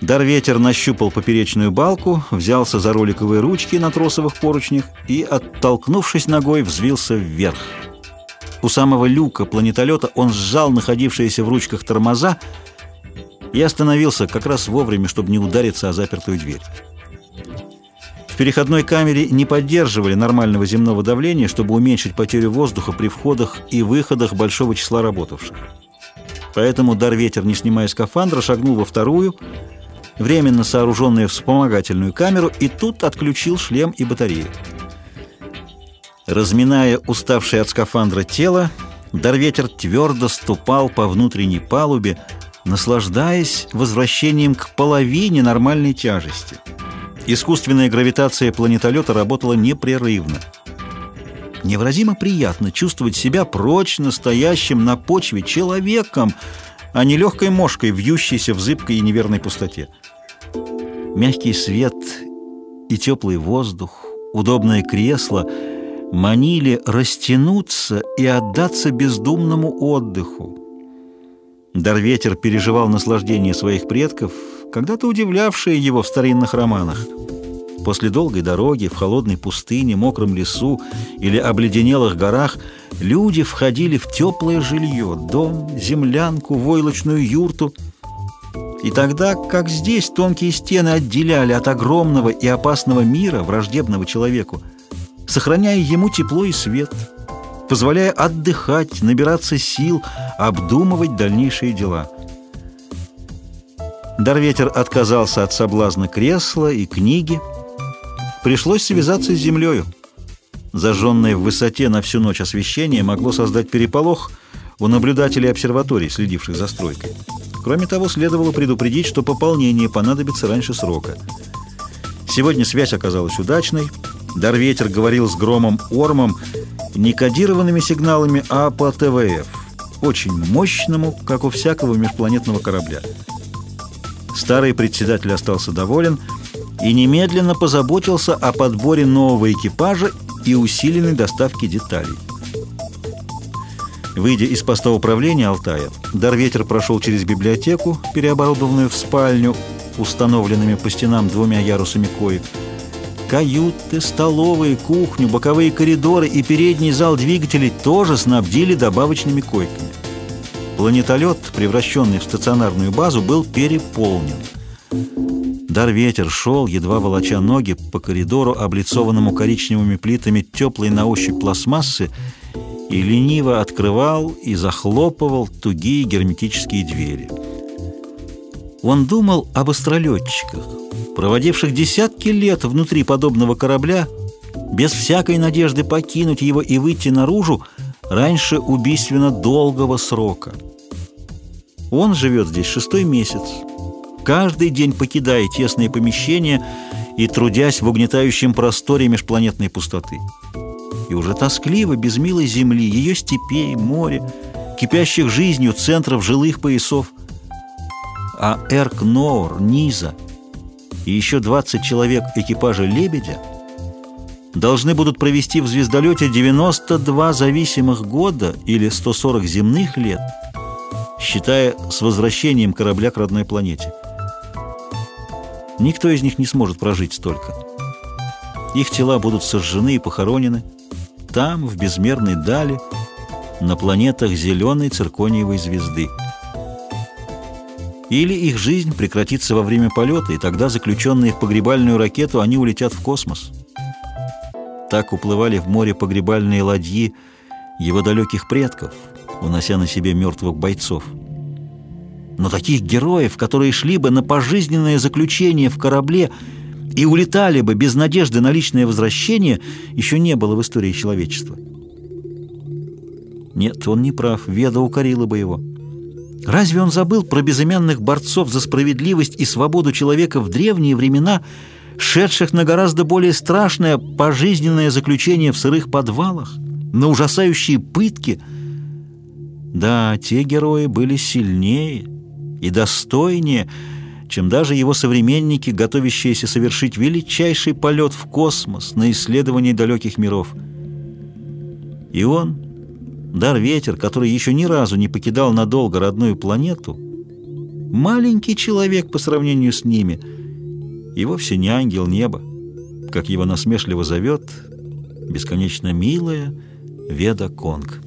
Дарветер нащупал поперечную балку, взялся за роликовые ручки на тросовых поручнях и, оттолкнувшись ногой, взвился вверх. У самого люка планетолета он сжал находившиеся в ручках тормоза и остановился как раз вовремя, чтобы не удариться о запертую дверь. В переходной камере не поддерживали нормального земного давления, чтобы уменьшить потерю воздуха при входах и выходах большого числа работавших. Поэтому Дарветер, не снимая скафандра, шагнул во вторую, временно сооруженную вспомогательную камеру, и тут отключил шлем и батарею. Разминая уставшее от скафандра тело, Дарветер твердо ступал по внутренней палубе, наслаждаясь возвращением к половине нормальной тяжести. Искусственная гравитация планетолета работала непрерывно. Невыразимо приятно чувствовать себя прочно стоящим на почве человеком, а не легкой мошкой, вьющейся в зыбкой и неверной пустоте. Мягкий свет и теплый воздух, удобное кресло манили растянуться и отдаться бездумному отдыху. Дарветер переживал наслаждение своих предков, когда-то удивлявшие его в старинных романах. После долгой дороги в холодной пустыне, мокром лесу или обледенелых горах люди входили в теплое жилье, дом, землянку, войлочную юрту. И тогда, как здесь, тонкие стены отделяли от огромного и опасного мира, враждебного человеку, сохраняя ему тепло и свет – позволяя отдыхать, набираться сил, обдумывать дальнейшие дела. Дарветер отказался от соблазна кресла и книги. Пришлось связаться с землею. Зажженное в высоте на всю ночь освещение могло создать переполох у наблюдателей обсерваторий, следивших за стройкой. Кроме того, следовало предупредить, что пополнение понадобится раньше срока. Сегодня связь оказалась удачной. Дарветер говорил с Громом Ормом не кодированными сигналами, а по ТВФ, очень мощному, как у всякого межпланетного корабля. Старый председатель остался доволен и немедленно позаботился о подборе нового экипажа и усиленной доставке деталей. Выйдя из поста управления Алтая, Дарветер прошел через библиотеку, переоборудованную в спальню, установленными по стенам двумя ярусами коек, Каюты, столовые, кухню, боковые коридоры и передний зал двигателей тоже снабдили добавочными койками. Планетолет, превращенный в стационарную базу, был переполнен. Дар-ветер шел, едва волоча ноги, по коридору, облицованному коричневыми плитами теплой на ощупь пластмассы, и лениво открывал и захлопывал тугие герметические двери. Он думал об астролетчиках, проводивших десятки лет внутри подобного корабля, без всякой надежды покинуть его и выйти наружу раньше убийственно долгого срока. Он живет здесь шестой месяц, каждый день покидая тесные помещения и трудясь в угнетающем просторе межпланетной пустоты. И уже тоскливо, без милой земли, ее степей, моря, кипящих жизнью центров жилых поясов. А Эрк-Ноур, Низа — и еще 20 человек экипажа «Лебедя» должны будут провести в звездолете 92 зависимых года или 140 земных лет, считая с возвращением корабля к родной планете. Никто из них не сможет прожить столько. Их тела будут сожжены и похоронены там, в безмерной дали, на планетах зеленой циркониевой звезды. Или их жизнь прекратится во время полета, и тогда, заключенные в погребальную ракету, они улетят в космос. Так уплывали в море погребальные ладьи его далеких предков, унося на себе мертвых бойцов. Но таких героев, которые шли бы на пожизненное заключение в корабле и улетали бы без надежды на личное возвращение, еще не было в истории человечества. Нет, он не прав, Веда укорила бы его. Разве он забыл про безымянных борцов за справедливость и свободу человека в древние времена, шедших на гораздо более страшное пожизненное заключение в сырых подвалах, на ужасающие пытки? Да, те герои были сильнее и достойнее, чем даже его современники, готовящиеся совершить величайший полет в космос на исследование далеких миров. И он Дар-ветер, который еще ни разу не покидал надолго родную планету, маленький человек по сравнению с ними, и вовсе не ангел неба, как его насмешливо зовет бесконечно милая Веда Конг.